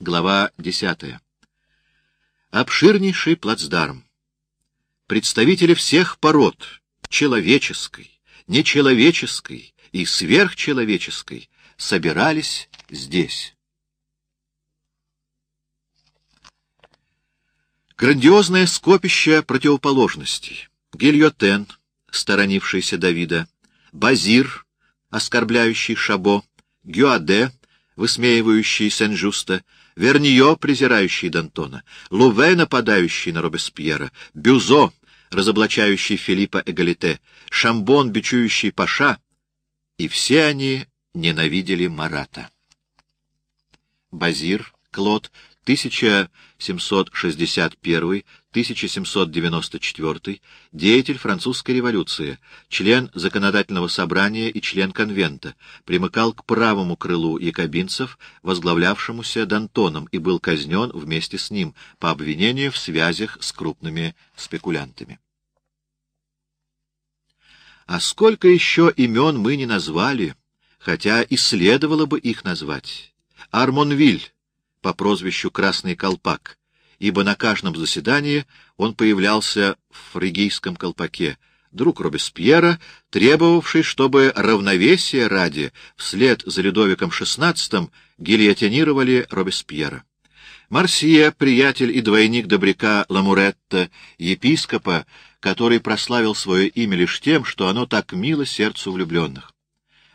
Глава 10. Обширнейший плацдарм. Представители всех пород, человеческой, нечеловеческой и сверхчеловеческой, собирались здесь. Грандиозное скопище противоположностей. Гильотен, сторонившийся Давида, Базир, оскорбляющий Шабо, Гюаде, высмеивающий Сен-Жуста, Вернио, презирающий Д'Антона, Луве, нападающий на Робеспьера, Бюзо, разоблачающий Филиппа Эгалите, Шамбон, бичующий Паша, и все они ненавидели Марата. Базир, Клод, 1761-1794, деятель французской революции, член законодательного собрания и член конвента, примыкал к правому крылу якобинцев, возглавлявшемуся Д'Антоном, и был казнен вместе с ним по обвинению в связях с крупными спекулянтами. А сколько еще имен мы не назвали, хотя и следовало бы их назвать. Армонвиль, по прозвищу Красный Колпак, ибо на каждом заседании он появлялся в фригийском колпаке, друг Робеспьера, требовавший, чтобы равновесие ради вслед за Людовиком XVI гильотинировали Робеспьера. Марсия, приятель и двойник добряка Ламуретта, епископа, который прославил свое имя лишь тем, что оно так мило сердцу влюбленных.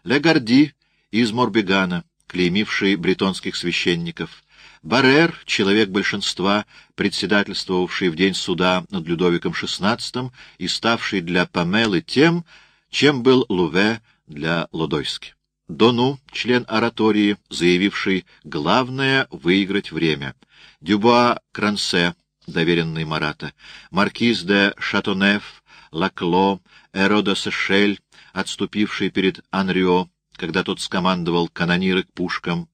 Легарди из Морбегана, клеймивший бретонских священников, Баррер, человек большинства, председательствовавший в день суда над Людовиком XVI и ставший для Памелы тем, чем был Луве для Лодойски. Дону, член оратории, заявивший «главное — выиграть время». Дюбуа Крансе, доверенный Марата, маркиз де Шатонеф, Лакло, Эрода Сешель, отступивший перед Анрио, когда тот скомандовал канониры к пушкам,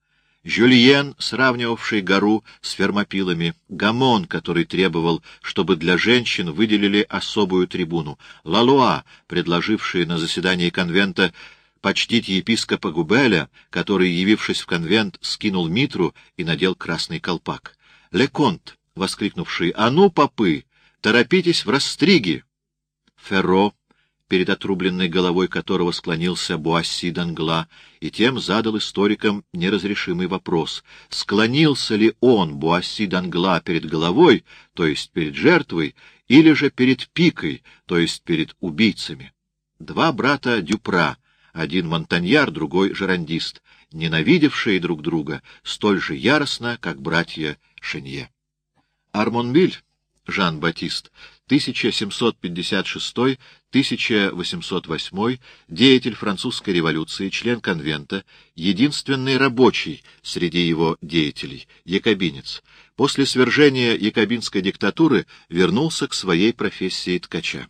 Жюльен, сравнивавший гору с фермопилами, Гамон, который требовал, чтобы для женщин выделили особую трибуну, Лалуа, предложивший на заседании конвента почтить епископа Губеля, который, явившись в конвент, скинул митру и надел красный колпак, Леконт, воскликнувший «А ну, попы, торопитесь в растриги!» Ферро, перед отрубленной головой которого склонился Буасси Дангла, и тем задал историкам неразрешимый вопрос, склонился ли он, Буасси Дангла, перед головой, то есть перед жертвой, или же перед пикой, то есть перед убийцами. Два брата Дюпра, один монтаньяр, другой жерандист, ненавидевшие друг друга столь же яростно, как братья Шенье. Армонвиль, Жан-Батист, 1756-1808, деятель французской революции, член конвента, единственный рабочий среди его деятелей, якобинец. После свержения якобинской диктатуры вернулся к своей профессии ткача.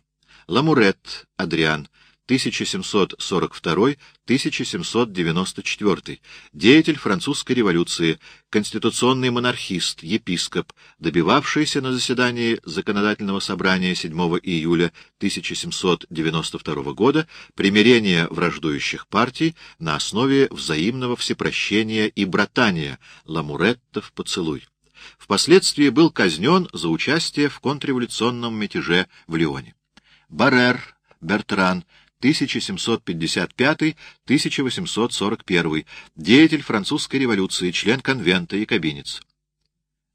Ламурет Адриан, 1742-1794, деятель французской революции, конституционный монархист, епископ, добивавшийся на заседании Законодательного собрания 7 июля 1792 года примирения враждующих партий на основе взаимного всепрощения и братания Ламуреттов поцелуй. Впоследствии был казнен за участие в контрреволюционном мятеже в Лионе. Баррер, Бертран, 1755-1841, деятель французской революции, член конвента и кабинец.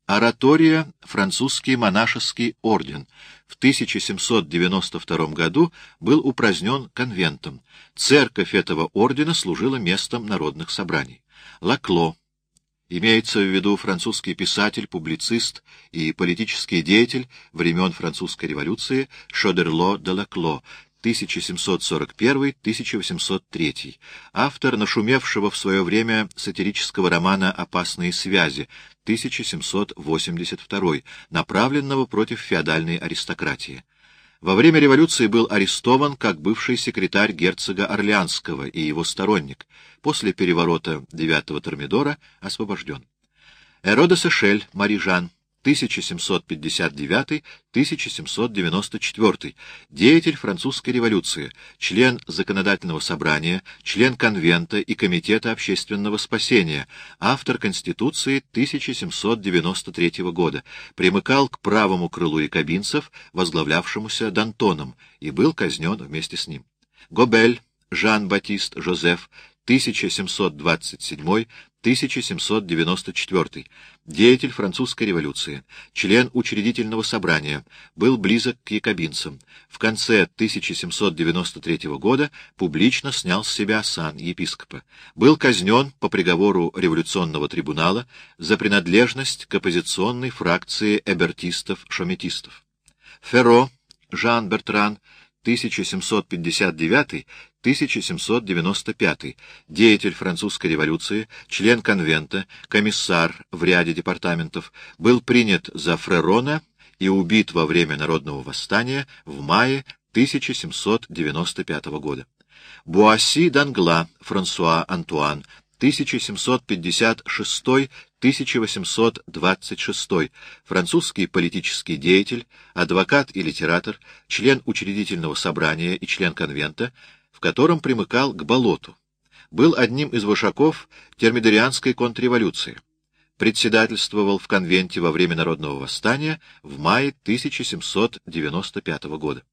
Оратория «Французский монашеский орден» в 1792 году был упразднен конвентом. Церковь этого ордена служила местом народных собраний. Лакло. Имеется в виду французский писатель, публицист и политический деятель времен французской революции Шодерло де Лакло, 1741-1803, автор нашумевшего в свое время сатирического романа «Опасные связи» 1782, направленного против феодальной аристократии. Во время революции был арестован как бывший секретарь герцога Орлеанского и его сторонник, после переворота 9-го Термидора освобожден. Эрода Сешель, Марижан, 1759-1794, деятель французской революции, член Законодательного собрания, член Конвента и Комитета общественного спасения, автор Конституции 1793 года, примыкал к правому крылу якобинцев, возглавлявшемуся Д'Антоном, и был казнен вместе с ним. Гобель, Жан-Батист Жозеф, 1727-1794, деятель французской революции, член учредительного собрания, был близок к якобинцам. В конце 1793 года публично снял с себя сан епископа. Был казнен по приговору революционного трибунала за принадлежность к оппозиционной фракции эбертистов-шометистов. Ферро, Жан Бертран, 1759-1795, деятель французской революции, член конвента, комиссар в ряде департаментов, был принят за Фрерона и убит во время народного восстания в мае 1795 года. Буасси Дангла, Франсуа Антуан, 1756-1826, французский политический деятель, адвокат и литератор, член учредительного собрания и член конвента, в котором примыкал к болоту. Был одним из вышаков термидорианской контрреволюции. Председательствовал в конвенте во время народного восстания в мае 1795 года.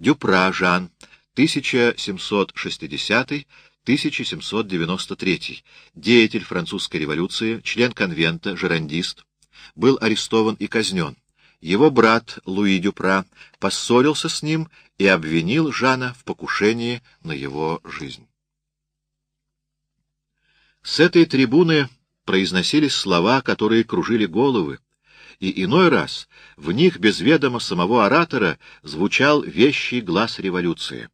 Дюпра Жан, 1760 1793, деятель французской революции, член конвента, жерандист, был арестован и казнен. Его брат Луи Дюпра поссорился с ним и обвинил Жана в покушении на его жизнь. С этой трибуны произносились слова, которые кружили головы, и иной раз в них без ведома самого оратора звучал вещий глаз революции.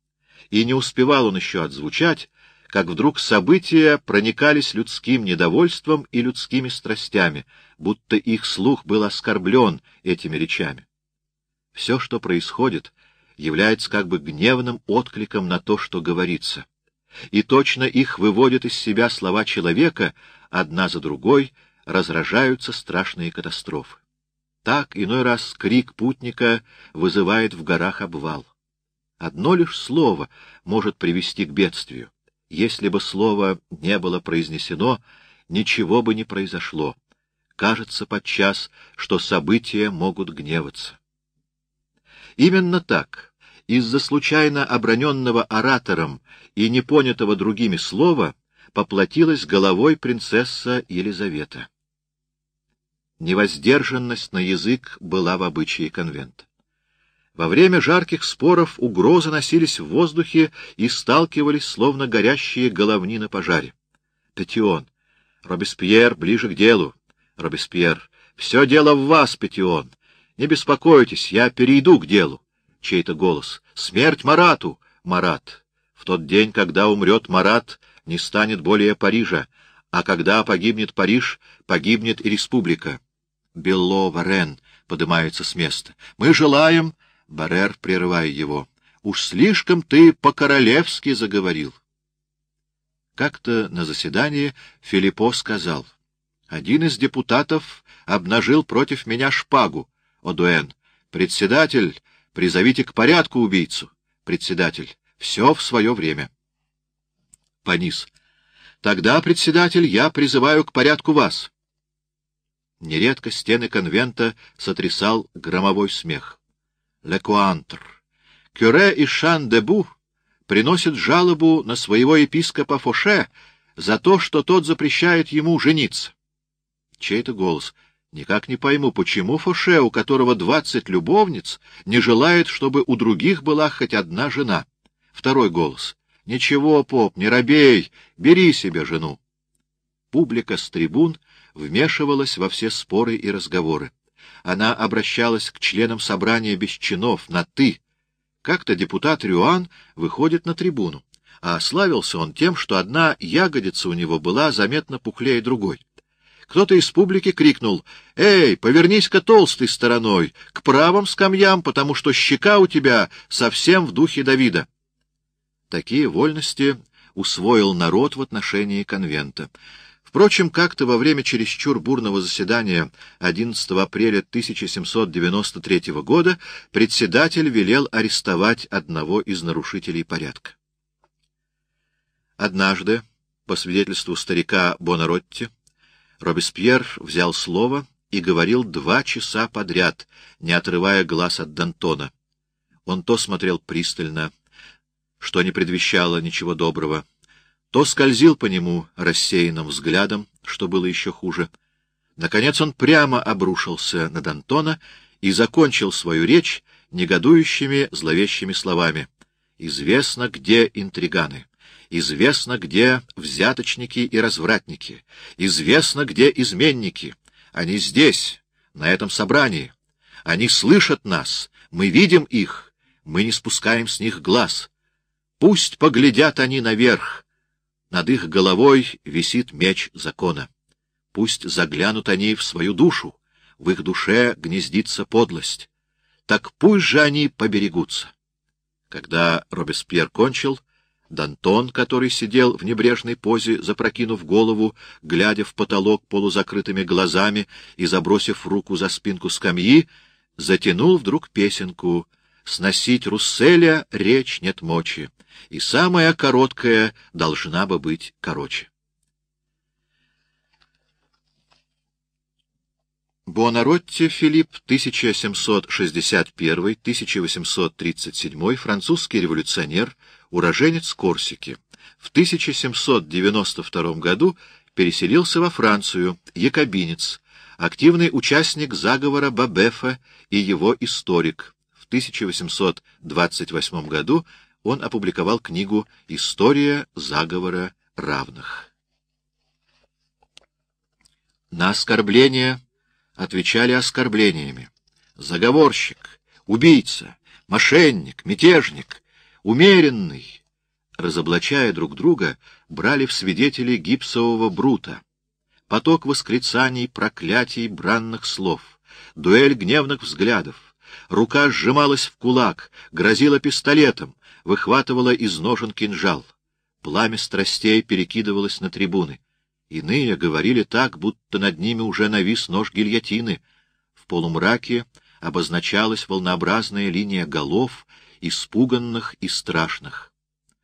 И не успевал он еще отзвучать, как вдруг события проникались людским недовольством и людскими страстями, будто их слух был оскорблен этими речами. Все, что происходит, является как бы гневным откликом на то, что говорится. И точно их выводят из себя слова человека, одна за другой разражаются страшные катастрофы. Так иной раз крик путника вызывает в горах обвал. Одно лишь слово может привести к бедствию. Если бы слово не было произнесено, ничего бы не произошло. Кажется подчас, что события могут гневаться. Именно так, из-за случайно оброненного оратором и непонятого другими слова, поплатилась головой принцесса Елизавета. Невоздержанность на язык была в обычае конвента. Во время жарких споров угрозы носились в воздухе и сталкивались, словно горящие головни на пожаре. Петион. Робеспьер ближе к делу. Робеспьер. Все дело в вас, Петион. Не беспокойтесь, я перейду к делу. Чей-то голос. Смерть Марату. Марат. В тот день, когда умрет Марат, не станет более Парижа, а когда погибнет Париж, погибнет и республика. Белло Варен поднимается с места. Мы желаем Барер, прерывая его, — уж слишком ты по-королевски заговорил. Как-то на заседании Филиппо сказал, — один из депутатов обнажил против меня шпагу. Одуэн, председатель, призовите к порядку убийцу. Председатель, все в свое время. Панис, тогда, председатель, я призываю к порядку вас. Нередко стены конвента сотрясал громовой смех. Лекуантр. Кюре и Шан-де-Бу приносят жалобу на своего епископа Фоше за то, что тот запрещает ему жениться. Чей-то голос. Никак не пойму, почему Фоше, у которого двадцать любовниц, не желает, чтобы у других была хоть одна жена. Второй голос. Ничего, поп, не робей, бери себе жену. Публика с трибун вмешивалась во все споры и разговоры она обращалась к членам собрания без чинов на «ты». Как-то депутат Рюан выходит на трибуну, а славился он тем, что одна ягодица у него была заметно пухлее другой. Кто-то из публики крикнул «Эй, повернись-ка толстой стороной, к правым скамьям, потому что щека у тебя совсем в духе Давида». Такие вольности усвоил народ в отношении конвента. Впрочем, как-то во время чересчур бурного заседания 11 апреля 1793 года председатель велел арестовать одного из нарушителей порядка. Однажды, по свидетельству старика Бонаротти, Робеспьер взял слово и говорил два часа подряд, не отрывая глаз от Д'Антона. Он то смотрел пристально, что не предвещало ничего доброго, то скользил по нему рассеянным взглядом, что было еще хуже. Наконец он прямо обрушился на Д'Антона и закончил свою речь негодующими зловещими словами. «Известно, где интриганы. Известно, где взяточники и развратники. Известно, где изменники. Они здесь, на этом собрании. Они слышат нас, мы видим их, мы не спускаем с них глаз. Пусть поглядят они наверх. Над их головой висит меч закона. Пусть заглянут они в свою душу, в их душе гнездится подлость. Так пусть же они поберегутся. Когда Робеспьер кончил, Дантон, который сидел в небрежной позе, запрокинув голову, глядя в потолок полузакрытыми глазами и забросив руку за спинку скамьи, затянул вдруг песенку «Сносить Русселя речь нет мочи, и самая короткая должна бы быть короче». Буонаротти Филипп, 1761-1837, французский революционер, уроженец Корсики. В 1792 году переселился во Францию, якобинец, активный участник заговора Бабефа и его историк. В 1828 году он опубликовал книгу «История заговора равных». На оскорбление отвечали оскорблениями. Заговорщик, убийца, мошенник, мятежник, умеренный, разоблачая друг друга, брали в свидетели гипсового брута. Поток восклицаний, проклятий, бранных слов, дуэль гневных взглядов. Рука сжималась в кулак, грозила пистолетом, выхватывала из ножен кинжал. Пламя страстей перекидывалось на трибуны. Иные говорили так, будто над ними уже навис нож гильотины. В полумраке обозначалась волнообразная линия голов, испуганных и страшных.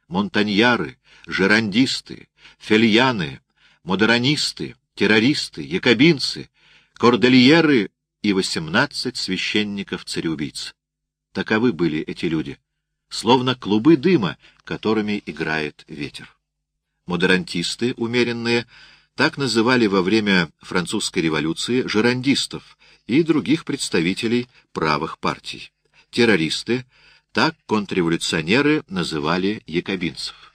Монтаньяры, жерандисты, фельяны, модеранисты, террористы, якобинцы, кордельеры и восемнадцать священников-цареубийц. Таковы были эти люди, словно клубы дыма, которыми играет ветер. Модерантисты, умеренные, так называли во время французской революции жерандистов и других представителей правых партий. Террористы, так контрреволюционеры называли якобинцев.